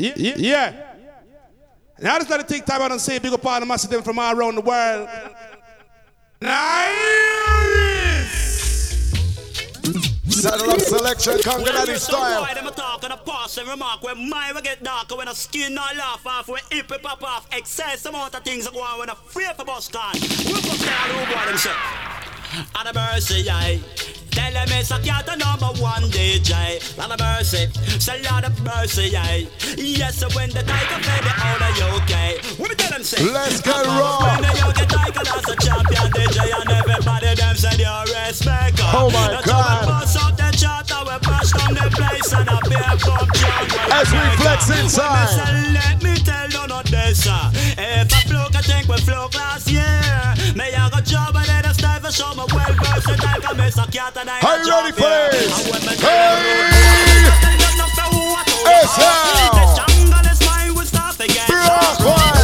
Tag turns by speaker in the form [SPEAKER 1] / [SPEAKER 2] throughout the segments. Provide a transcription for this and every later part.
[SPEAKER 1] Yeah. yeah. yeah. Now just let it take time out and say big up all the massive them from all around the world. Nice.
[SPEAKER 2] Saddle up selection, Congo style.
[SPEAKER 3] Why them a talk and a pass and remark when my will get darker when a skin not laugh off when hip pop off excess amount of things that go on when a free for bus can. We put down who boy them say. And a mercy, aye. Tell them it's a cat the number one DJ. Lot of mercy, say lot of mercy, aye. Yes, so when the tiger fed the out of UK. What me tell them say?
[SPEAKER 2] Let's get raw.
[SPEAKER 3] When the UK tiger as a champion DJ and everybody them say you respect.
[SPEAKER 2] Oh my
[SPEAKER 3] That's
[SPEAKER 2] God.
[SPEAKER 3] bust up the chart, how we bash down the place and a beer pump jam.
[SPEAKER 2] As we flex inside.
[SPEAKER 3] Say, let me tell you not this, uh. If I flow, I think we flow last year. May I go job and then I style for show me well versatile. Come miss a cat
[SPEAKER 2] Are you ready for this? Hey!
[SPEAKER 3] Hey!
[SPEAKER 2] sound.
[SPEAKER 3] The jungle is mine, we start again.
[SPEAKER 2] Rock
[SPEAKER 3] Warm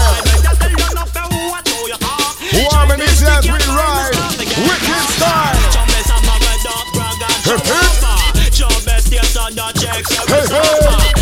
[SPEAKER 2] Warm and easy as we ride. Wicked style. Hey, hey.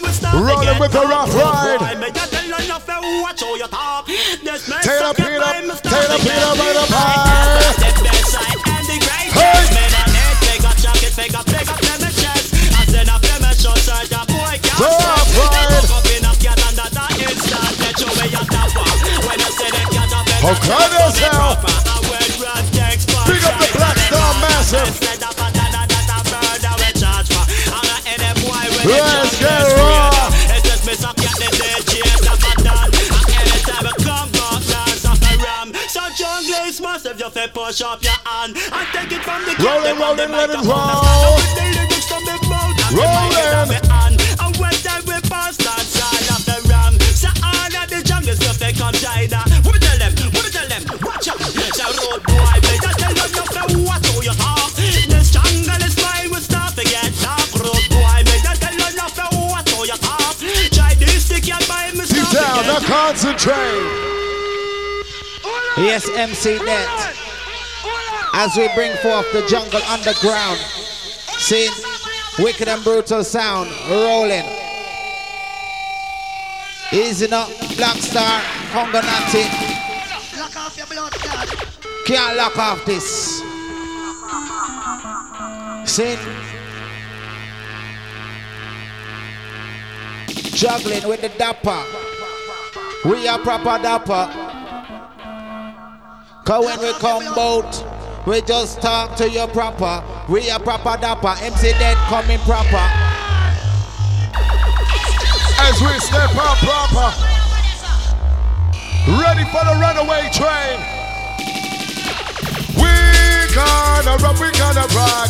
[SPEAKER 3] We start
[SPEAKER 2] Rolling with the rough ride.
[SPEAKER 3] Watch how you talk. This man
[SPEAKER 2] Taylor Peter, Taylor. Peter, right up
[SPEAKER 3] I
[SPEAKER 2] high.
[SPEAKER 3] got the best side and the greatest.
[SPEAKER 2] Hey.
[SPEAKER 3] It, pick you fi push up your hand and take it from the cat,
[SPEAKER 2] Rolling,
[SPEAKER 3] them on the
[SPEAKER 2] rolling, let it
[SPEAKER 3] microphone.
[SPEAKER 2] roll.
[SPEAKER 3] Stand up with the lyrics from the mouth and the
[SPEAKER 2] Rolling.
[SPEAKER 3] mic in the hand. And when time we pass that side of the ram, so all of the jungle stuff they come join us. What me tell them? What me tell them? Watch out! So road boy, me just tell them you fi watch how you talk. This jungle is mine, we start to get dark. Road boy, me just tell them you fi watch how you talk. Try this stick your mind, me
[SPEAKER 2] Deep
[SPEAKER 3] start to
[SPEAKER 2] down, now
[SPEAKER 3] get
[SPEAKER 2] concentrate.
[SPEAKER 4] Yes, MC Det. As we bring forth the jungle underground, see wicked and brutal sound rolling. Easy now, Black Star, Congo Natty.
[SPEAKER 5] Lock off your blood.
[SPEAKER 4] Can't lock off this. See? Juggling with the dapper. We are proper dapper. Cause when we come out, we just talk to you proper. We are proper dapper. MC Det coming proper.
[SPEAKER 2] As we step up proper. Ready for the runaway train. We gonna rock, we gonna rock.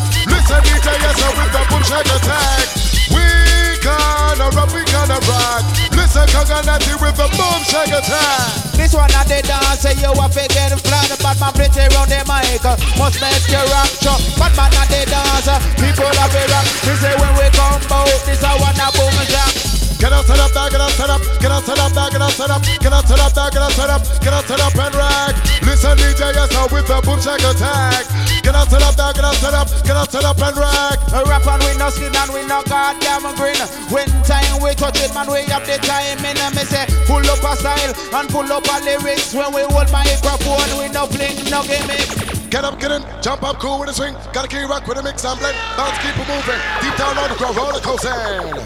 [SPEAKER 2] Congo Natty with the boom shake attack.
[SPEAKER 4] This one at the dance, say you a fake get flat, but man pretty round the mic. Must make you so but man at the dance, people have a rock. We say when we come out, this a one a boom jack.
[SPEAKER 2] Get out to the back, get out to the, get out to the back, get out to the, get out to the back, get out to the, get out to the pen rag. Listen, DJ, yes, with the boom shake attack. Get out to the back, get out to the, get out to the pen rag.
[SPEAKER 4] A rap and we no skin and we no goddamn green. When time we touch it, man, we have the time in me say eh? pull up a style and pull up a lyrics. When we hold my microphone, we no fling, no gimmick.
[SPEAKER 2] Get up, get in, jump up, cool with a swing. Gotta keep rock with a mix and blend. Bounce, keep it moving. Deep down on the ground, roller coasting.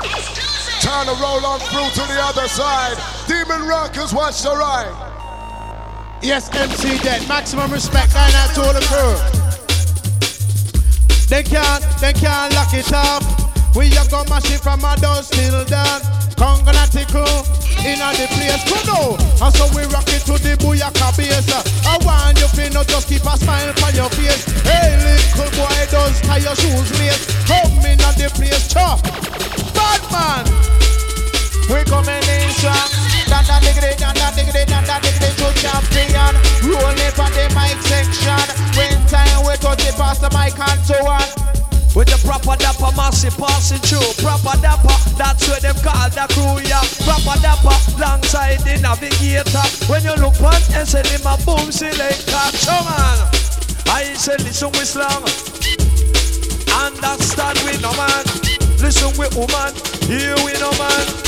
[SPEAKER 2] Trying to roll on through to the other side. Demon Rockers, watch the ride.
[SPEAKER 6] Yes, MC Det. Maximum respect going out to all the crew. They can't, they can't lock it up. We have got mash it from our doors till dawn. Congo Natty crew in a the place. Come on. And so we rock it to the booyaka bass. I want you to not just keep a smile on your face. Hey, little boy, don't tie your shoes lace. Come in the place, chop. Bad man.
[SPEAKER 4] We coming in strong. Nanda diggity, nanda diggity, nanda diggity to champion. Rolling for the mic section. When time we touch it past the mic and so on.
[SPEAKER 5] With the proper dapper massive passing through. Proper dapper, that's where them call the crew, yeah. Proper dapper, alongside the navigator. When you look back and say them a boom selector. Come on, I say listen with slang Understand we no man. Listen with woman, Here we no man.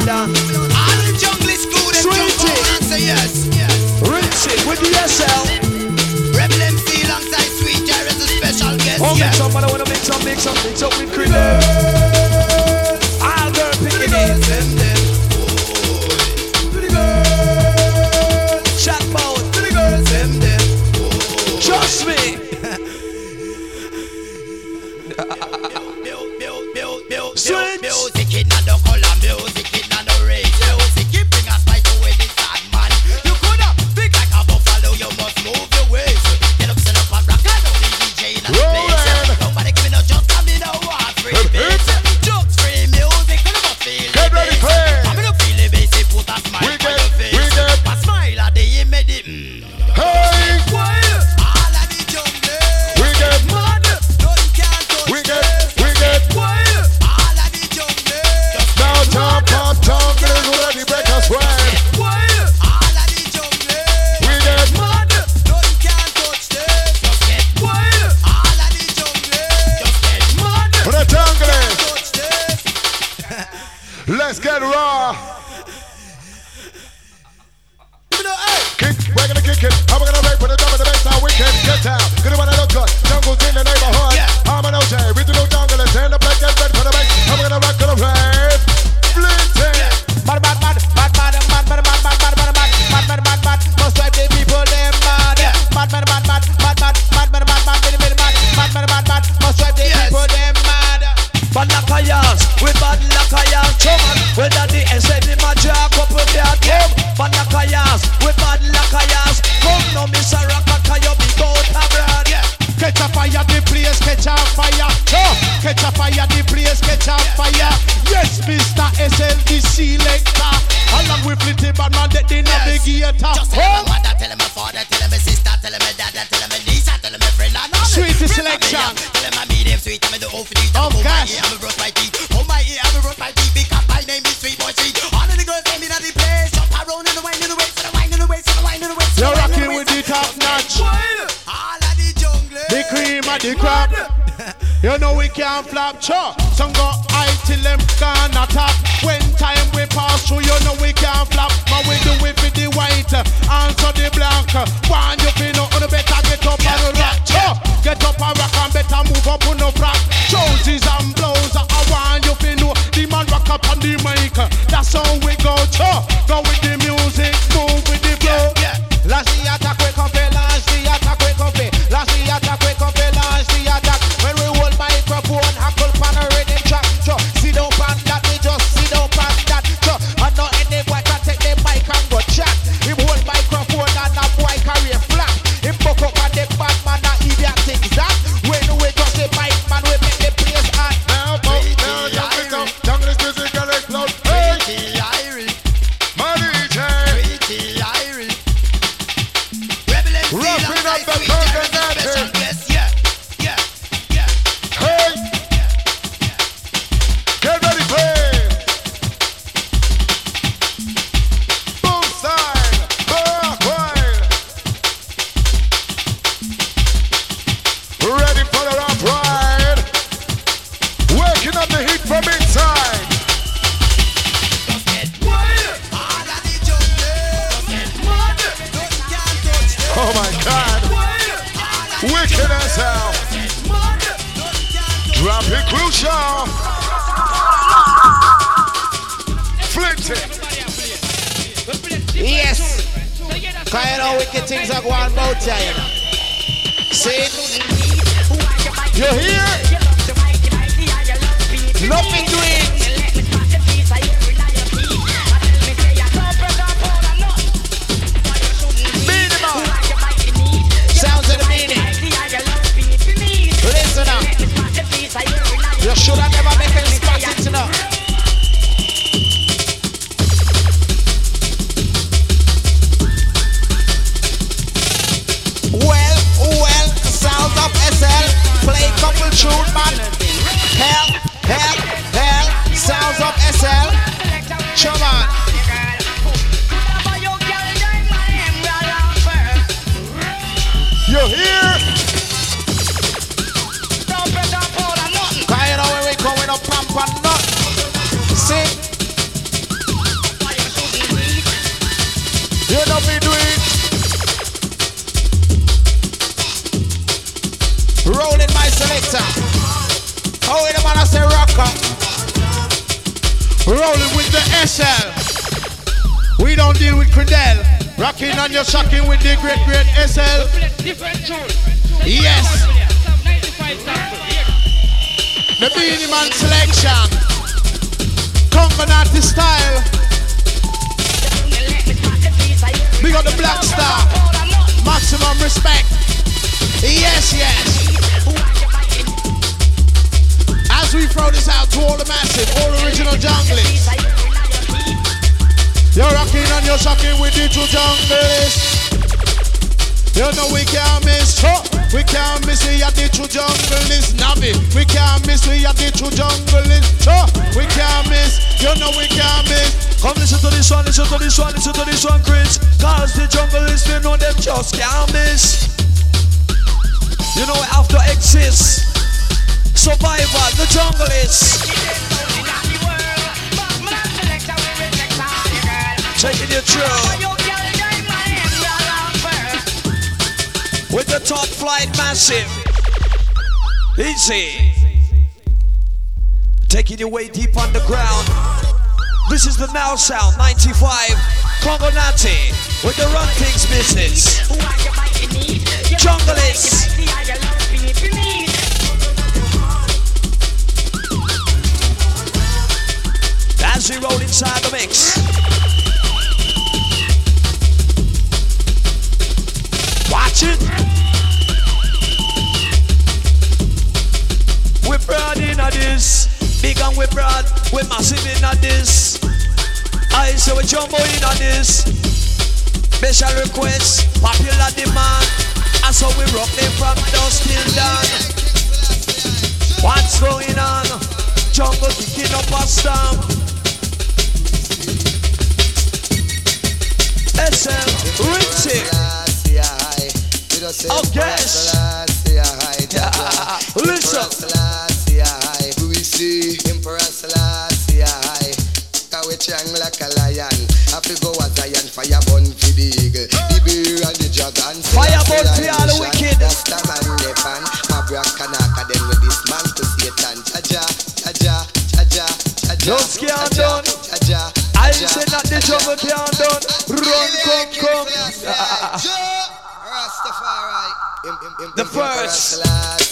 [SPEAKER 5] Uganda.
[SPEAKER 6] All the jungle school them jump up say yes. yes.
[SPEAKER 5] Richie with the SL.
[SPEAKER 6] Rebel MC alongside Sweet Jair as a special guest.
[SPEAKER 5] Oh,
[SPEAKER 6] yes.
[SPEAKER 5] mix up, I wanna mix up, mix up, mix up with Krillin.
[SPEAKER 6] How the man I say rocker? Rolling with the SL. We don't deal with Credell. Rocking on your shocking with the great great SL. Yes. The Beanie Man selection. Congo Natty style. We got the Black Star. Maximum respect. Yes, yes. As we throw this out to all the massive, all original junglers. You're rocking and you're shocking with the true junglers. You know we can't miss, huh? We can't miss, we are the true junglers. Navi, we can't miss, we are the true junglers. Huh? We can't miss, you know we can't miss.
[SPEAKER 7] Come listen to this one, listen to this one, listen to this one, Chris. Cause the jungle is, they know them just can't miss. You know, to exist. Survivor, the jungle is. Taking you through. With the top flight massive. Easy. Taking you way deep underground. This is the Now Sound 95. Congo Natty with the Run Things business. Jungle is. As we roll inside the mix. Watch it. We broad in this. Big and we broad. We massive in this. I say we jumbo in this. Special request. Popular demand. And so we rock them from dusk till dawn. What's going on? Jungle kicking up a storm. SM. Oh, yes. Listen.
[SPEAKER 8] We see Emperor Selassie we chang like a lion. Happy go a Zion, fire burn for the eagle. The bear and the dragon.
[SPEAKER 7] Fire burn for all the wicked.
[SPEAKER 8] Rasta man the fan. My brakanaka them with this man to Satan. Jaja, jaja, jaja, jaja.
[SPEAKER 7] Don't scare done. Say not the jungle can't done. Run, come, come.
[SPEAKER 8] Rastafari.
[SPEAKER 7] The first.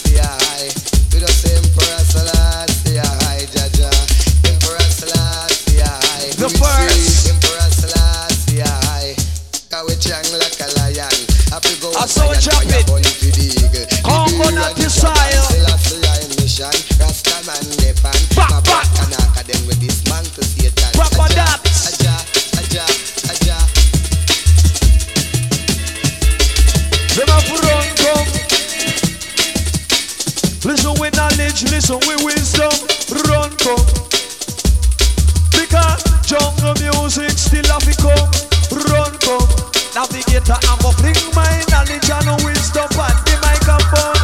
[SPEAKER 7] Navigator, I'm gonna bring my knowledge and wisdom on the microphone.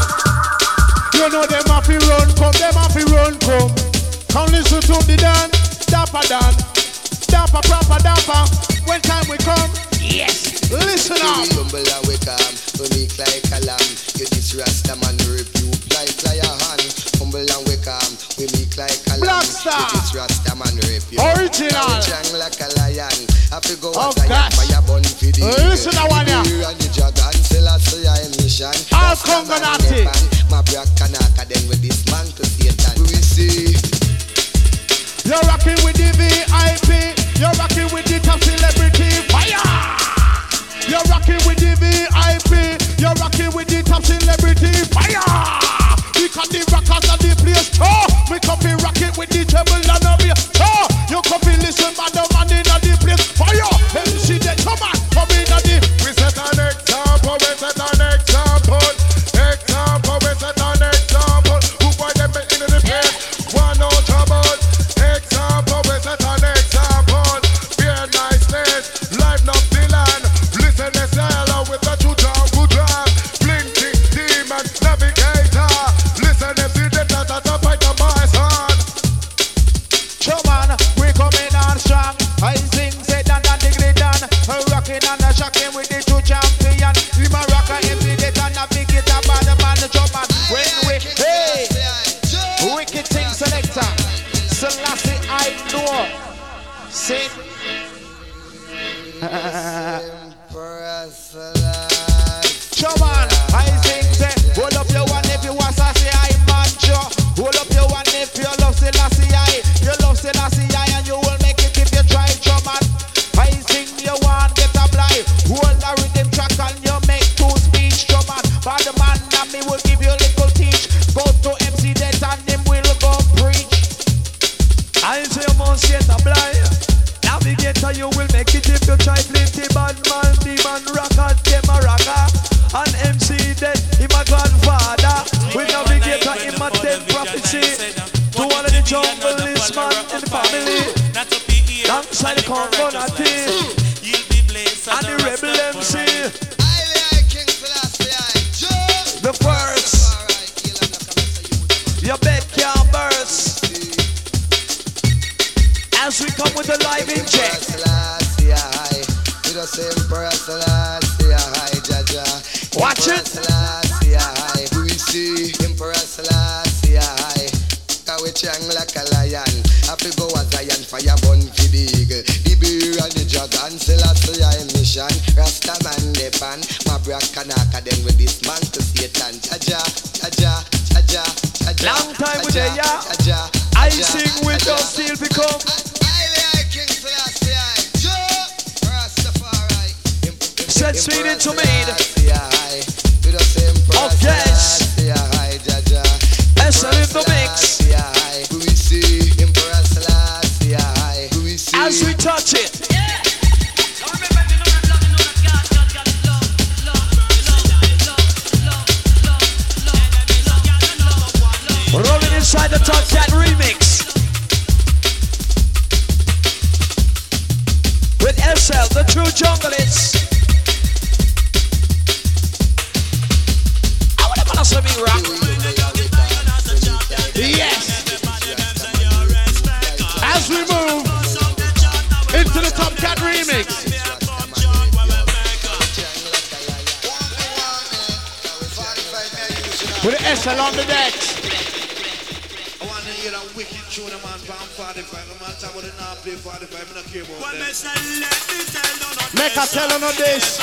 [SPEAKER 6] You know them have to run, come, them have to run, come. Come listen to the Dan, Dapper Dan. Dapper, proper Dapper. When time we come,
[SPEAKER 8] Yes.
[SPEAKER 6] listen up.
[SPEAKER 8] We humble and we calm, we meek like a lamb. You this Rasta man rebuke like like a hand. Humble and we calm, we like a.
[SPEAKER 6] Black Star.
[SPEAKER 8] You Rasta man.
[SPEAKER 6] Original.
[SPEAKER 8] Chang like a lion. Go
[SPEAKER 6] Oh,
[SPEAKER 8] as I
[SPEAKER 6] gosh.
[SPEAKER 8] fire for the
[SPEAKER 6] Listen to one,
[SPEAKER 8] bear and the dragon, Selassie I mission.
[SPEAKER 6] All
[SPEAKER 8] Rasta
[SPEAKER 6] Congo
[SPEAKER 8] man
[SPEAKER 6] Natty.
[SPEAKER 8] the fan. My brakanaka then with this man to Satan. We see.
[SPEAKER 6] You're rocking with the VIP. You're rocking with the top celebrity. Fire! You're rocking with the VIP. You're rocking with the top celebrity. Fire! Because the rockers are the place. Oh, we copy rocket with the treble and the bass. Oh, you copy listen, madam, and in the place. Fire!
[SPEAKER 3] Inside the Top Cat remix. With SL, the true junglist. I wanna pass me rock.
[SPEAKER 6] Yes. As we move into the Top Cat remix. With SL on the decks.
[SPEAKER 9] 45. I'm not talking not play 45, I don't care about that.
[SPEAKER 6] Make a tell on this.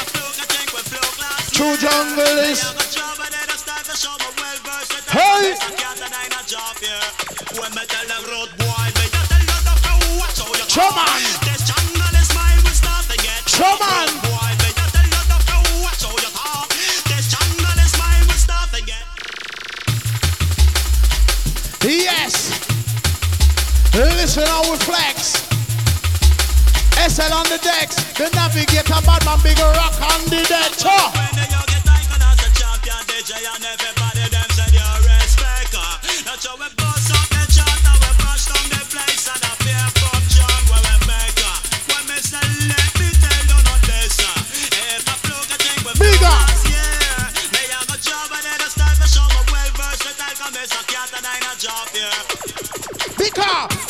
[SPEAKER 6] True jungle is. Hey! Come on! Listen how we flex. SL on the decks. The navigator, bad man, bigger rock on the deck. Oh.
[SPEAKER 3] When the young get icon as a champion, DJ and everybody them said your respect.
[SPEAKER 6] Chop! Bigger!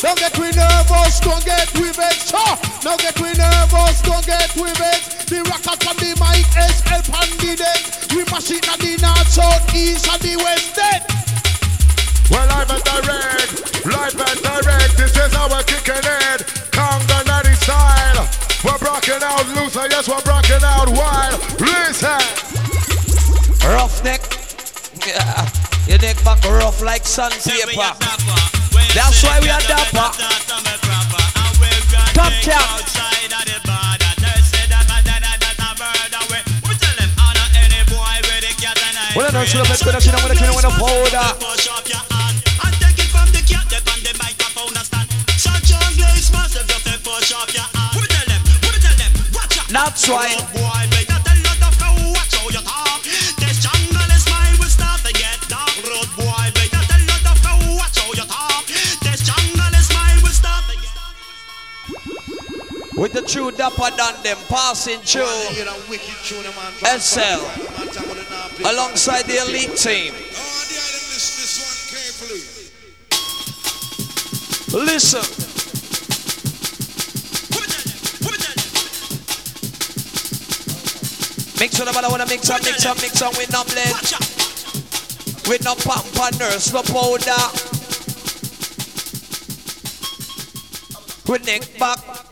[SPEAKER 6] Don't get we nervous, don't get we vexed. Chop! Now get we nervous, don't get we vexed. The rocket on the mic, SL on the deck. We mash it on the north, south, east, and the west deck.
[SPEAKER 2] Well, live and direct, live and direct. This is how we're kicking it. Congo Natty style. We're rocking out loose, I guess we're rocking out wild. Listen.
[SPEAKER 3] Rough neck. Yeah. Your neck back rough like sandpaper. That's why we are dapper. Top cap. When I love it, when I them, when I when I powder. That's why. With the true dapper done them passing through
[SPEAKER 9] Hear that wicked tune, man, from
[SPEAKER 3] SL
[SPEAKER 9] 45. I'm not talking about the not play
[SPEAKER 3] alongside the elite team. Listen. Mix with the wanna mix up, mix up, mix up with no blend. With no pamper nurse, no powder. With neck back,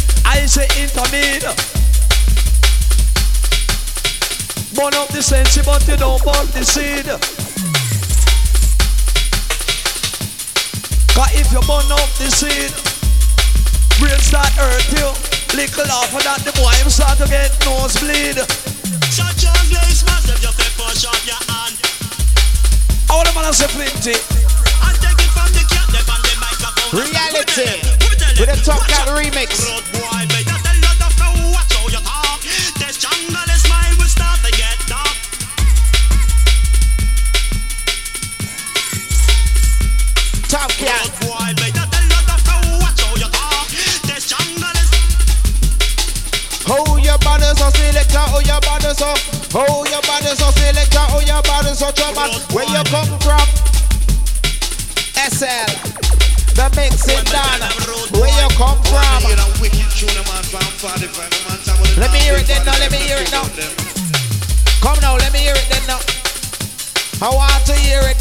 [SPEAKER 7] I say intermediate. Burn up the sense, but you don't burn the seed. Cause if you burn up the seed, brain start hurt you. Little off of that, the boy him start to get nosebleed.
[SPEAKER 3] Shut your place, massive, you can push up your hand.
[SPEAKER 7] All the man say plenty.
[SPEAKER 3] And take it from the cat, them on the microphone.
[SPEAKER 4] Reality. With a top cat remix.
[SPEAKER 3] Road How
[SPEAKER 4] your body so selector, how oh, your body so trouble Where you come from? SL The mixing done Where you come from?
[SPEAKER 9] Hear that wicked tune, man, from 45. Man, top of the
[SPEAKER 4] Let me hear it then, now, let me hear it now. Come now, let me hear it then now. I want to hear it.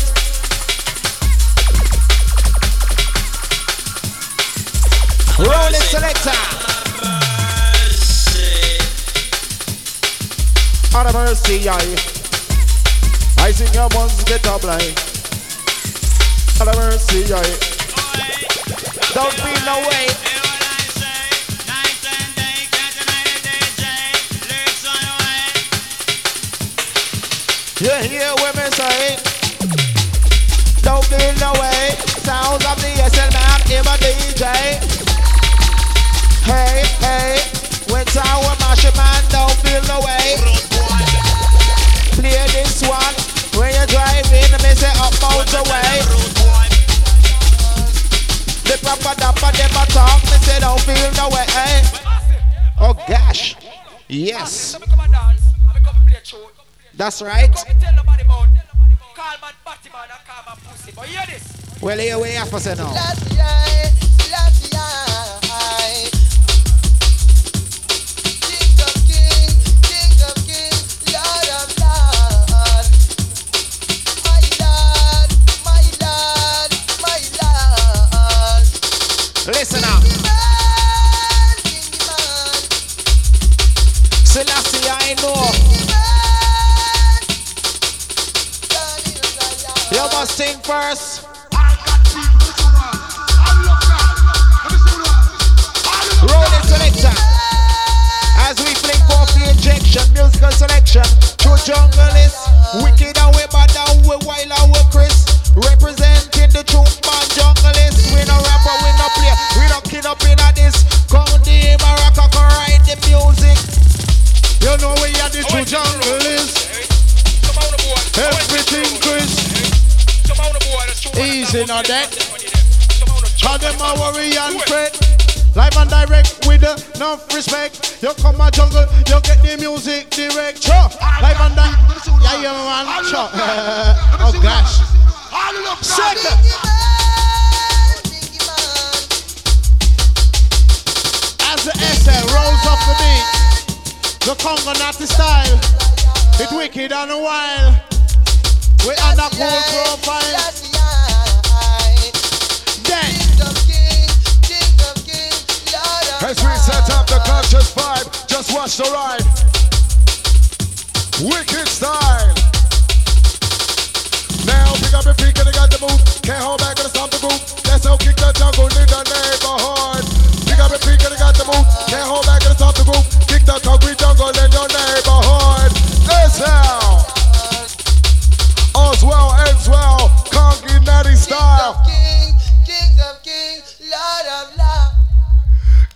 [SPEAKER 4] Roll it selector Out of mercy, I. I sing your ones get up like Out of mercy, I. Don't feel no way. You hear me say? The way. The proper dapper, a talk, me say don't feel no way. Eh? Oh gosh, yes, that's right. Well, here we have to say now. Listen up. Selassie, I know. You must sing first. Roll it selector. As we fling for the injection, musical selection. True is wicked and we bad and we wild and we Chris. Representing the truth man jungle is. We no rapper. We no
[SPEAKER 6] jungle is. Everything Chris. Easy now that. Call them a worry and fret. Live and direct with enough respect. You come a jungle, you get the music direct. Sure. Live and direct. Yeah, yeah, man. Sure. oh gosh. Second. The Congo Natty style. It wicked and wild. We on a cool profile. Then.
[SPEAKER 2] As we set up the conscious vibe, just watch the ride. Wicked style. Now pick up your feet and they got the move. Can't hold back and stop the group. Let's go kick the jungle in the neighborhood. Pick up your feet and they got the move. Can't hold back and stop the group. Kick the concrete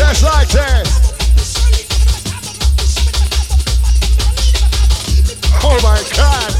[SPEAKER 2] Just like that! Oh my god.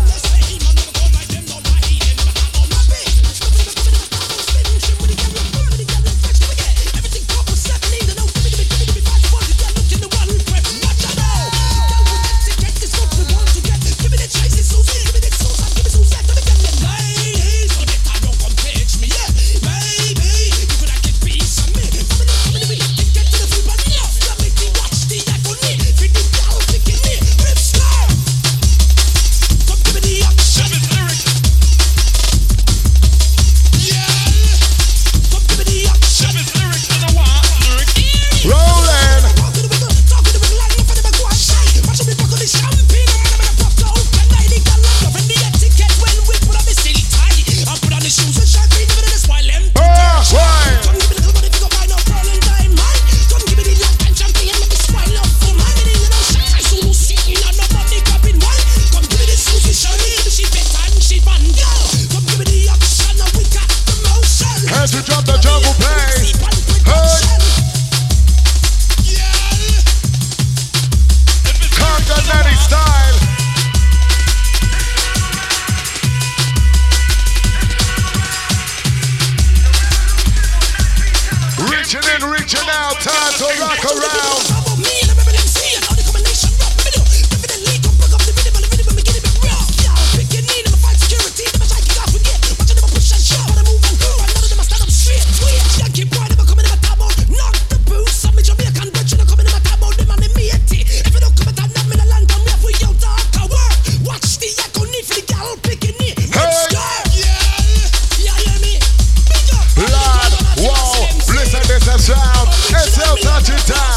[SPEAKER 2] yourself, touch it down.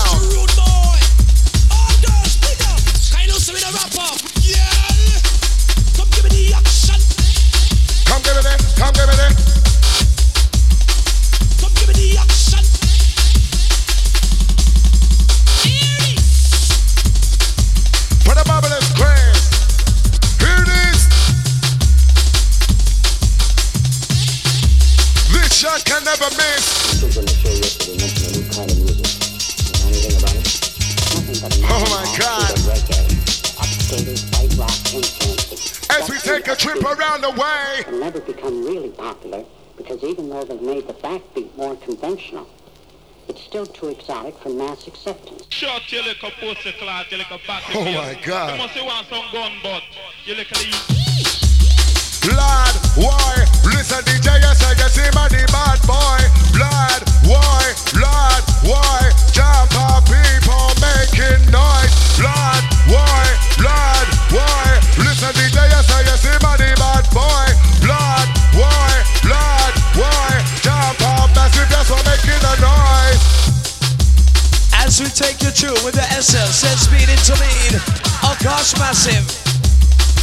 [SPEAKER 2] Oh my God. You must want some gun, but you look at Blood, why? Listen, DJ, you say you see me bad boy. The
[SPEAKER 7] set speed into lead. Oh gosh, massive.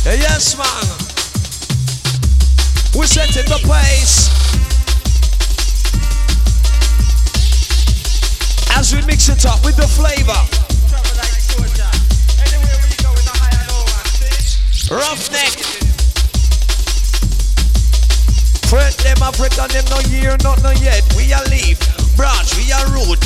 [SPEAKER 7] Yes, man. We set in the pace. As we mix it up with the flavor. Roughneck. Fret them African, them no year, not no yet. We are leave branch, we are root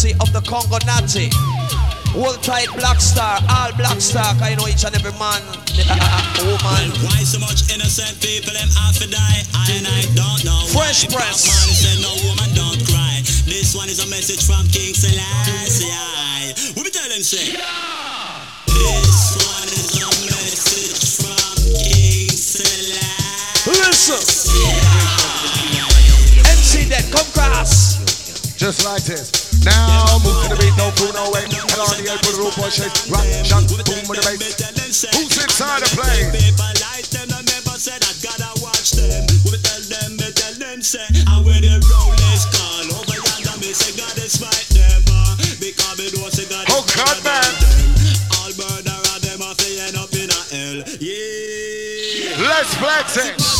[SPEAKER 7] courtesy of the Congo Natty. Hold tight, Black Star, all Black Star. I know each and every man, woman.
[SPEAKER 3] Why so much innocent people them have to die? I and I don't know.
[SPEAKER 7] Fresh
[SPEAKER 3] why.
[SPEAKER 7] press.
[SPEAKER 3] Bob Marley said no woman don't cry. This one is a message from King Selassie. What we tell them say? This one is a message from King Selassie.
[SPEAKER 7] Listen. MC Det, come cross.
[SPEAKER 2] Just like this. Now move to the beat, no fool, no way. Hell on the air, put a rope on shake. Rock, shot, boom with the bass. Who's inside the plane?
[SPEAKER 3] Said I gotta watch them. We tell them, tell them, say, the call over yonder, me say, God is because God is
[SPEAKER 2] Oh, God, man.
[SPEAKER 3] Up in a hell, yeah.
[SPEAKER 2] Let's flex it.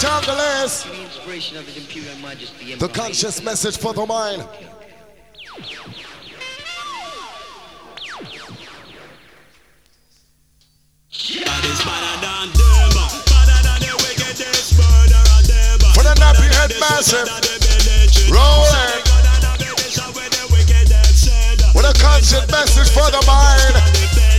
[SPEAKER 2] for the junglers. The conscious message for the mind. For the nappy head massive. Rolling. With a conscious message for the mind.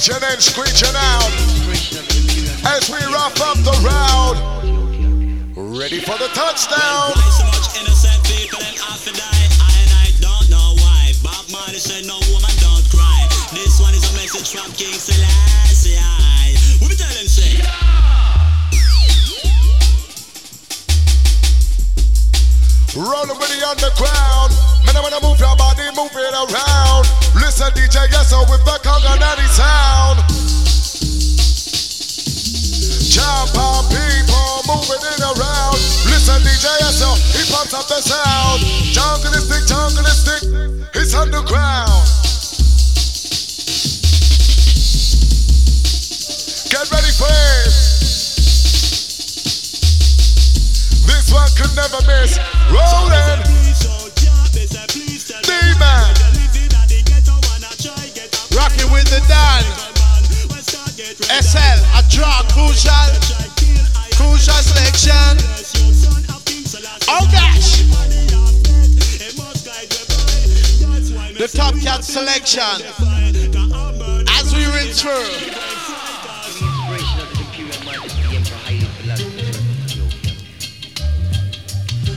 [SPEAKER 2] Screeching in, screeching out. As we wrap up the round. Ready for the touchdown.
[SPEAKER 3] So much innocent people and die. I and I don't know why. Bob Marley said no woman don't cry. This one is a message from King Selassie. What tell him say?
[SPEAKER 2] Rolling with the underground. Man, I wanna move your body, move it around. Listen, DJ, yes, so with the Congo Natty sound. Jump people, moving it around. Listen, DJ, yes, so he pumps up the sound. Jungleistic, jungleistic, it's underground. Get ready for it. This one could never miss. Rolling.
[SPEAKER 6] Rocking with the Dan. SL, a draw crucial. Crucial selection. Oh gosh. The top cat selection. As we ring through.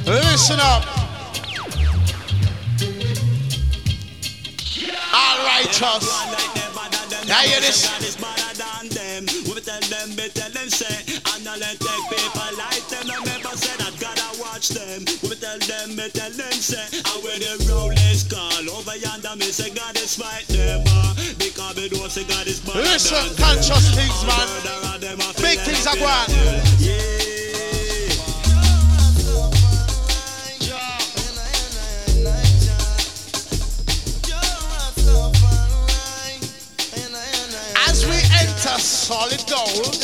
[SPEAKER 6] Listen up. All righteous. Now hear this.
[SPEAKER 3] We tell them, we tell them, say, and not let take people like them. No member God I watch them. We tell them, we tell them, say, and when the rollers call over yonder, me say God is fight them. Uh, because we don't say God is better
[SPEAKER 6] Listen, conscious things, man. Big things are going.
[SPEAKER 3] Yeah.
[SPEAKER 6] Solid gold.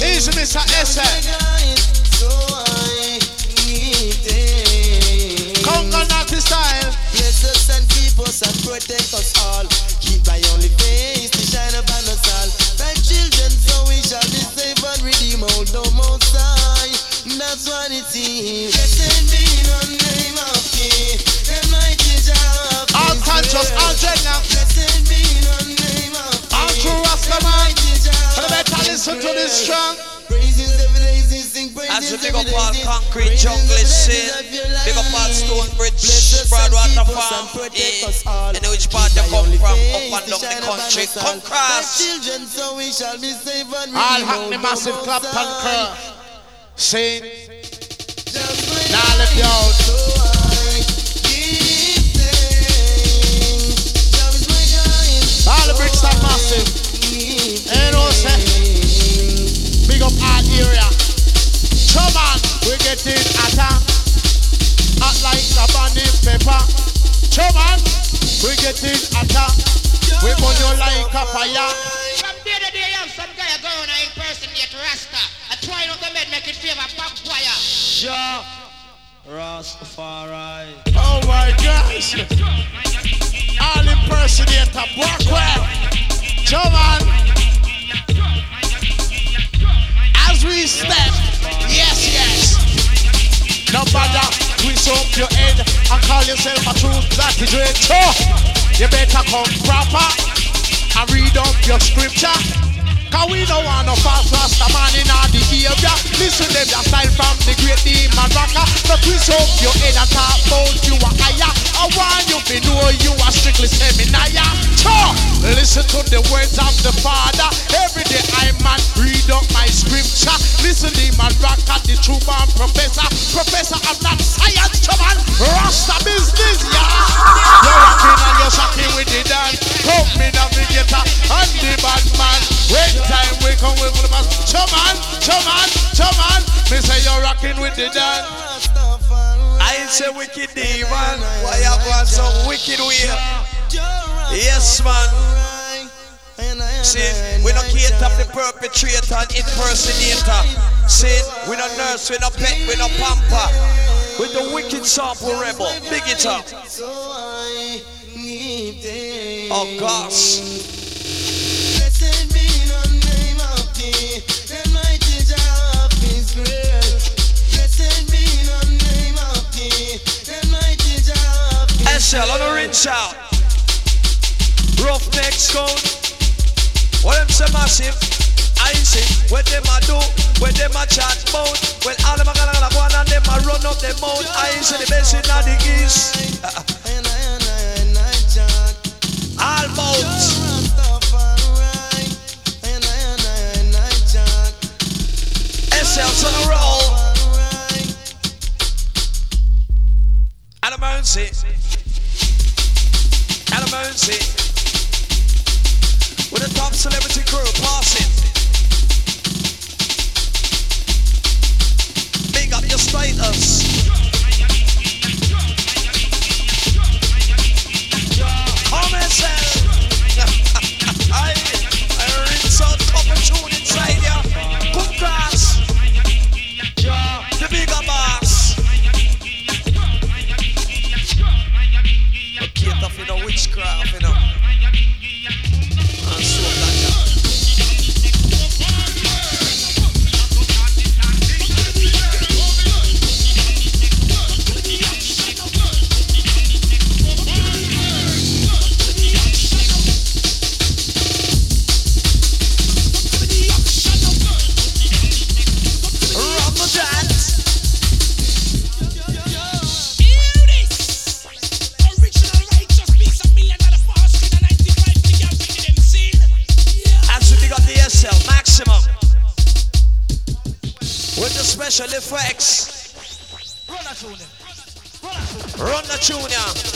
[SPEAKER 6] Easy, Mr. SL. Congo Natty style.
[SPEAKER 10] Us and keep us protect us all. Keep thy only face to shine upon us all. Thy children, so we shall be safe and redeemed. Hold the most high. That's what it is.
[SPEAKER 6] All
[SPEAKER 10] King.
[SPEAKER 6] true Rastaman.
[SPEAKER 10] Mighty Jah
[SPEAKER 6] And I better
[SPEAKER 10] of
[SPEAKER 6] listen to this
[SPEAKER 10] Israel.
[SPEAKER 6] strong.
[SPEAKER 10] Praises every day, sing, sing praises
[SPEAKER 7] As we big up all concrete
[SPEAKER 10] Praises
[SPEAKER 7] jungle
[SPEAKER 10] every day,
[SPEAKER 7] scene,
[SPEAKER 10] of your
[SPEAKER 7] big up all
[SPEAKER 10] life.
[SPEAKER 7] Stonebridge,
[SPEAKER 10] Bless us and
[SPEAKER 7] Broadwater Farm, yeah. And which part they come from, up and down the country. Come cross.
[SPEAKER 10] So we shall be safe and
[SPEAKER 6] All. Hackney
[SPEAKER 10] Oh,
[SPEAKER 6] Massive Clap and. Cur. Saying, now left you out. All the bricks are massive. Ain't no say. Big up our area. Come on, we're getting hotter. Hot like a bunny pepper. Come on, we getting hotter. We burn you like a fire.
[SPEAKER 4] From the other day, you have some guy go on and impersonate Rasta. I try not to make, make it favor backfire.
[SPEAKER 7] Sure. Rastafari.
[SPEAKER 6] Oh my gosh. All impersonator, walk well. Come on. As we step, yes, yes. No bother, twist up your head and call yourself a true. So, you better come proper and read up your scripture. Cause we don't want no false rasta man in our behavior. Listen them your style from the great demon rocker. So twist up your head and talk about you are higher. I want you to know you are strictly seminaya. So, listen to the words of the Father. Every day I man read up my scripture. Listen to my rocker, the true man professor. Professor, I'm not science, man. Rasta business, yeah. You're rocking and you're shocking with the dance. Come in navigator and the bad man. When time we come with the man, Chum man, chum man, chum man. Me
[SPEAKER 11] say you're rocking with the dance. I ain't say wicked demon. Why you got some wicked weird? Yes, man. See, we don't cater the perpetrator and impersonator. See, we don't nurse, we don't pet, we don't pamper. With the wicked sample rebel, big it up. Oh gosh. Shell on the rinse out. Roughneck Scout. What them say massive? I see what them a do, what them a chat about. Well, all them a gonna go on and them a run up them mouth. I see the best in the east. all mouths. SL's on a roll. And a With a top celebrity crew passing. Run the tune, yeah.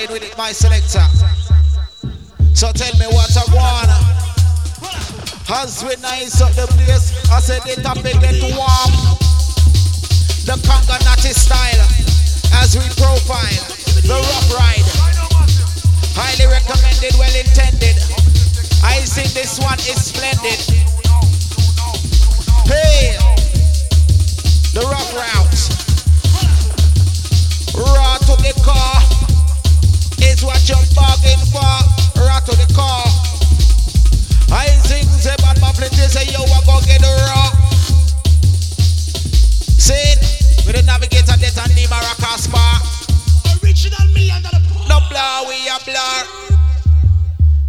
[SPEAKER 4] Rolling with it, my selector. So tell me what I want. As we nice up the place, I said the topic get warm. The Congo Natty style, as we profile the rough ride. Highly recommended, well intended. I think this one is splendid. Hey, the rough route. Raw to the car is what you're bargaining for. Raw to the car. I think the bad mufflin say yo, I go get the raw. See, with the navigator, that's a name Maracas bar.
[SPEAKER 9] Original million dollar.
[SPEAKER 4] No blur, we a blur.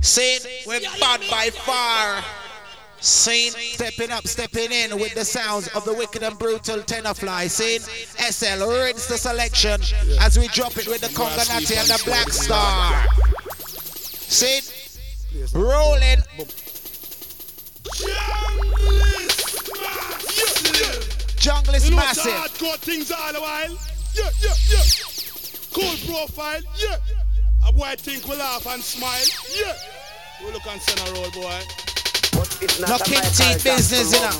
[SPEAKER 4] See, we're bad by far. See, stepping up, stepping in with the sounds of the wicked and brutal tenor fly. See, SL rinse the selection as we drop it with the Congo Natty and the Black Star. See, rolling. Jungle is massive.
[SPEAKER 1] hardcore things all the while. Yeah, yeah, yeah. Cool profile. Yeah. A boy think we laugh and smile. Yeah. We look and send a roll, boy.
[SPEAKER 4] No teeth business, you know.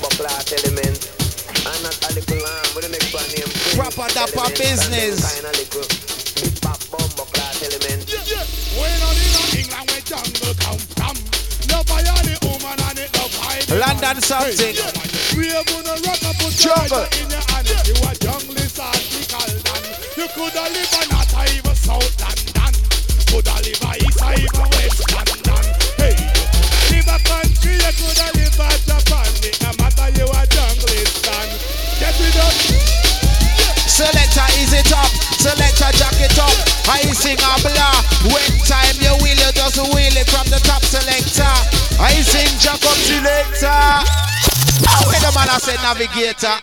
[SPEAKER 4] Proper dapper business.
[SPEAKER 1] In.
[SPEAKER 4] London something.
[SPEAKER 1] Have a
[SPEAKER 4] Jungle.
[SPEAKER 1] in. You a jungle is article dan. You coulda live on not even South London. Coulda live a East or West London. Country. You a. It no matter you a jungle is. Get it up.
[SPEAKER 4] Selector, is it up? Selector, jack it up. I sing a blah. When time you will, you just wheel it from the top selector. I sing jack up selector. Wait a man, I said navigator.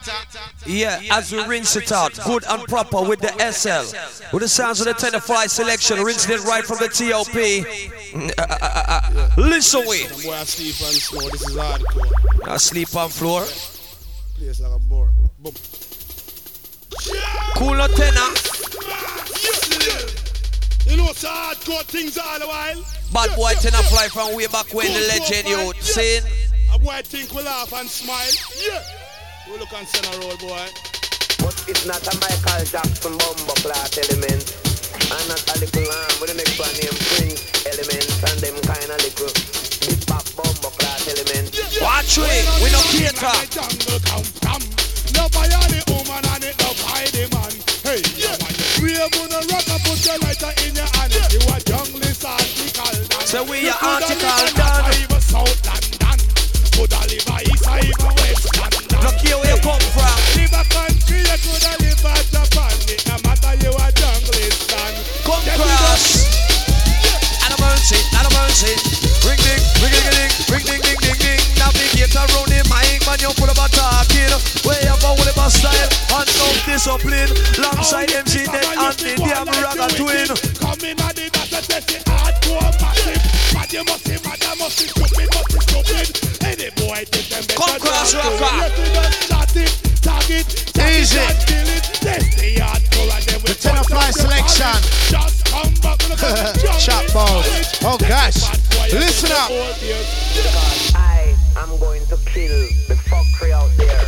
[SPEAKER 7] Yeah, as we rinse it out, good and proper with the SL. With the sounds of the tenor fly selection, rinsing it right from the TOP. Listen, we.
[SPEAKER 1] Some boy asleep on the floor. This is hardcore.
[SPEAKER 7] I sleep on floor.
[SPEAKER 1] Place like a bore. Boom.
[SPEAKER 7] Cool no tenor.
[SPEAKER 1] You know, it's hardcore things all the while.
[SPEAKER 7] Bad boy tenor fly from way back when the legend you saying.
[SPEAKER 1] Boy think we laugh and smile. Yeah. We look and send a roll, boy.
[SPEAKER 12] But it's not a Michael Jackson bumbo clock element. And not a little lamb with the next one named Prince element. And them kind of little big pop bumbo clock element.
[SPEAKER 7] Watch it, we no cater.
[SPEAKER 1] jungle come from. Love by the woman and it love by the man. Hey, yeah. We are gonna rock and put your lighter in your hand. You a jungle article.
[SPEAKER 7] So we are article
[SPEAKER 1] Coulda live a East or even West London.
[SPEAKER 7] Look here where you come from.
[SPEAKER 1] Live a country, you coulda live a Japan. It no matter you a.
[SPEAKER 7] Come cross. And a mercy, and a mercy. Ring ding, ring ding ding, ring ding ding ding ding. Navigator round the mic, man, you put up a talking. Way up with the style discipline. MC Det and the damn ragga twin.
[SPEAKER 1] Come in and the data test it hardcore massive. Mad you must be mad, you must be stupid, must be stupid. It, tag
[SPEAKER 4] Easy.
[SPEAKER 1] it and kill it. Test the hardcore and then
[SPEAKER 4] tenor
[SPEAKER 1] punch
[SPEAKER 4] fly selection.
[SPEAKER 1] polish. Just come back, look at the jungle
[SPEAKER 4] Chop balls. Oh, gosh.
[SPEAKER 1] the bad boy and
[SPEAKER 4] Listen up.
[SPEAKER 1] old ears.
[SPEAKER 12] Because I am going to kill the fuckery out there.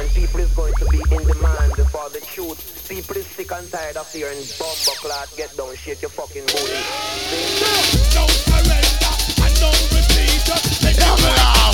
[SPEAKER 12] And people is going to be in demand for the truth. People is sick and tired of hearing bumbo clot get down, shake your fucking booty.
[SPEAKER 1] Don't surrender and don't retreat.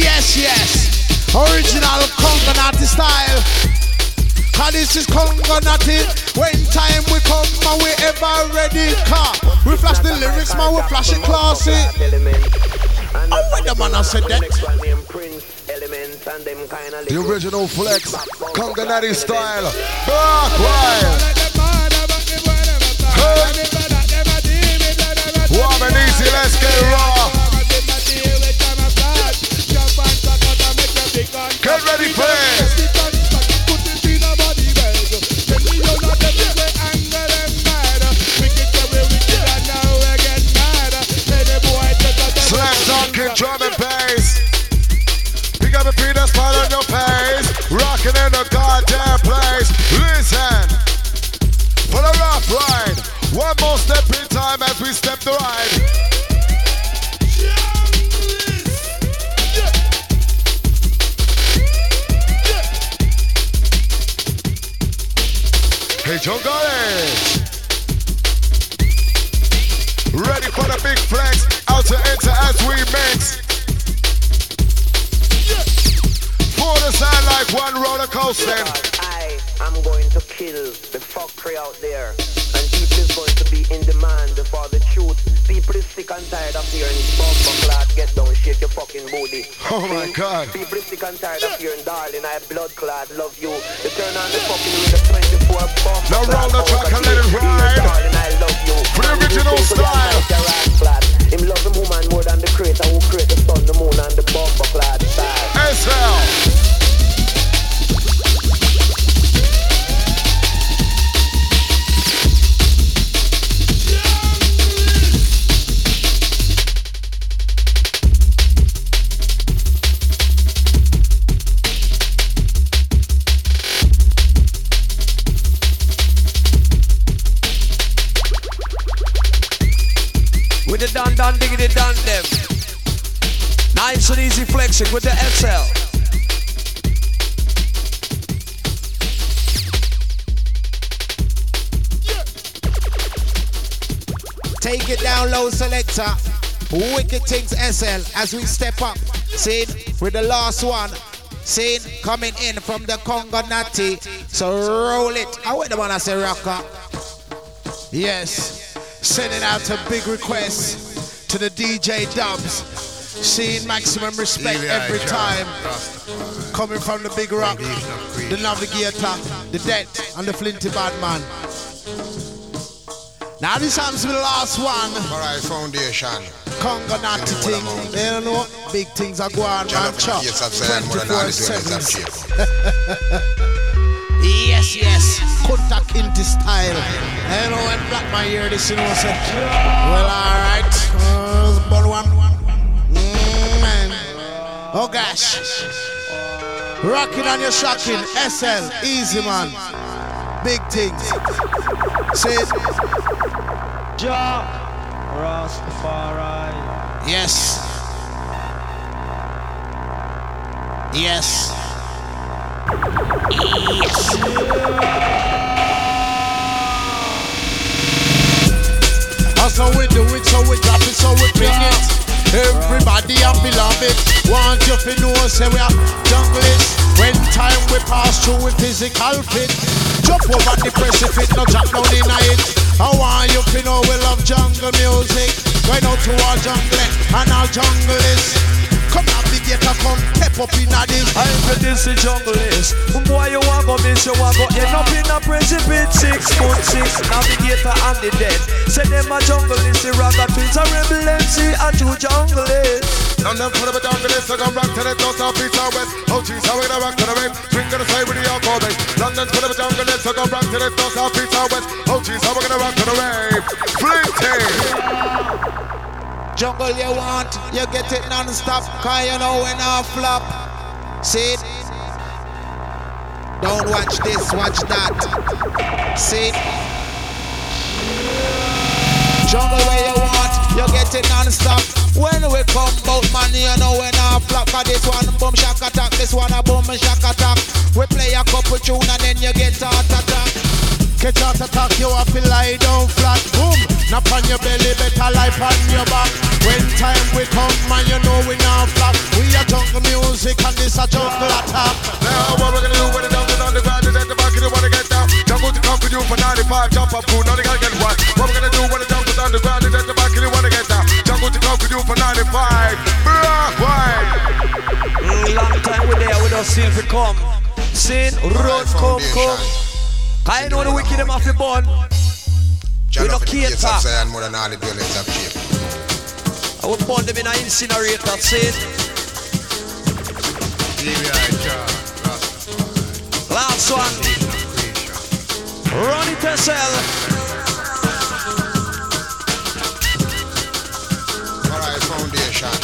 [SPEAKER 4] Yes,
[SPEAKER 6] yes. Original Congo Natty style. Cause this is Congo Natty. When time we come, man, we ever ready. Car. We flash the lyrics, man, we flash it classy. Oh, when the man I said that.
[SPEAKER 2] The original flex, Congo Natty style. Back wild. Warm
[SPEAKER 7] With the dun dun diggity dun them. Nice and easy flexing with the XL.
[SPEAKER 4] Take it down low, selector. Wicked things SL as we step up. See, with the last one. Seen coming in from the Congo Natty. So roll it. I wait the man I say rocker.
[SPEAKER 6] Yes. Sending out a big request to the DJ Dubs. Seeing maximum respect every time. Coming from the big rock, the navigator, the death, and the flinty bad man. Now this happens to be the last one.
[SPEAKER 13] Alright, foundation.
[SPEAKER 6] Congo Natty thing. They don't know. what Big things are going on. Chop. 24 7. Yes, yes. Kunta Kinte style. You know when Black Man hear this, you know, say, well, alright. Uh, but one. Mm, man. Oh, gosh. Rocking on your shocking. SL. Easy, man. Big things. Say it.
[SPEAKER 7] Ja, Rastafari.
[SPEAKER 6] Yes. Yes. So we it, so we drop it, so we bring it. Everybody love it. Want you to know, say we are. When time we pass through with physical fit. Jump over the no drop down in. I want you to know we love jungle music. Going out to our jungle and our. Come navigator, come step up in a this.
[SPEAKER 7] I'm for this the jungle is. Boy, you want go miss, you want go end up in a precipice. Six foot six, navigator and the Det. Say them a jungle is the ragga twins, a rebel MC and two jungle is.
[SPEAKER 2] Now them for the jungle is, so come rock to the north, south, east, and west. Oh, geez, how we gonna rock to the rave? Swing to the side with the alcohol base. London for the jungle is, so come rock to the north, south, east, and west. Oh, geez, how we gonna rock to the rave? Flinty!
[SPEAKER 4] Jungle you want, you get it non-stop, cause you know when I flop. See it? Don't watch this, watch that. See it? Jungle where you want, you get it non-stop. When we come bout money, you know when I flop. Cause this one boom shock attack, this one a boom shock attack. We play a couple tune and then you get heart attack.
[SPEAKER 6] Get heart attack, you have to lie down flat. Boom. Nap on your belly, better lie on your back. When time we come, man, you know we not flop. We are jungle music. And this a jungle attack.
[SPEAKER 2] Now what we gonna do when the jungle underground is at the back of the wanna get down. Jungle to come for you for 95, jump up cool, now they gotta get what? What we gonna do when the jungle's underground is at the back of the wanna get down. Jungle to come for you for 95. Black white.
[SPEAKER 7] Mm, long time we there with us still for come. Sin, road, come, come. I know the wicked them off the bun. We no cater.
[SPEAKER 8] Zion more than all the dwellings of Cape.
[SPEAKER 7] I will burn them in an incinerator. Last one. Run it SL.
[SPEAKER 8] Alright, foundation.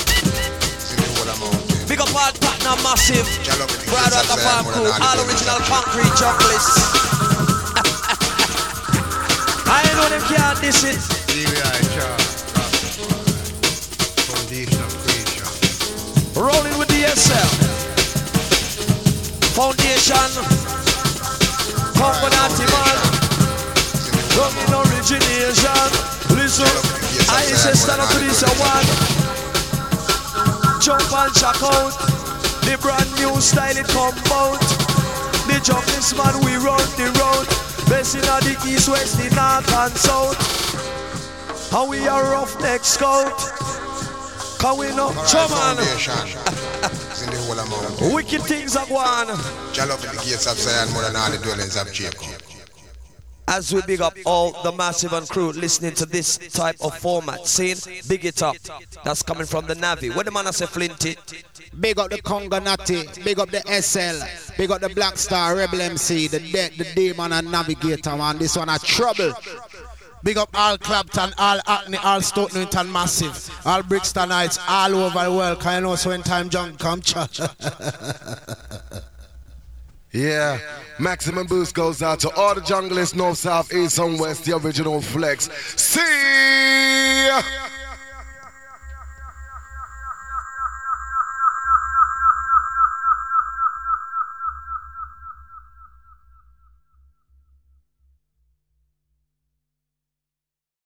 [SPEAKER 8] See the whole amount.
[SPEAKER 7] Big up all partner massive.
[SPEAKER 8] Jalo with the
[SPEAKER 7] Brother at the
[SPEAKER 8] of
[SPEAKER 7] farm crew. All original
[SPEAKER 8] of
[SPEAKER 7] concrete junglist. Know them can't diss it. Rolling with the SL. Foundation. Congo Natty man. In origination. Listen. I say stand up to this one. Jump and check out. The brand new style it come out. The junglist man we run the road. Best in the east, west, the north and south. How we are roughneck scout. Can we know?
[SPEAKER 8] Alright,
[SPEAKER 7] Come on.
[SPEAKER 8] foundation. See the whole amount.
[SPEAKER 7] Wicked things are going.
[SPEAKER 8] Jalo with the gates of Zion more than all the dwellings of Jacob.
[SPEAKER 7] As we big up all the massive and crew listening to this type of format, seeing big it up. That's coming from the Navi. What the man say, Flinty?
[SPEAKER 4] Big up the Congo Natty, big up the SL, big up the Black Star, Rebel MC, the Det, the Demon and Navigator, man. This one a trouble.
[SPEAKER 6] Big up all Clapton, all Hackney, all Stoke Newington Massive, all Brixtonites, all over the world. Can you know so when time junk come?
[SPEAKER 2] Yeah. Maximum boost goes out to all the junglers, north, south, east, and west, the original flex. See ya!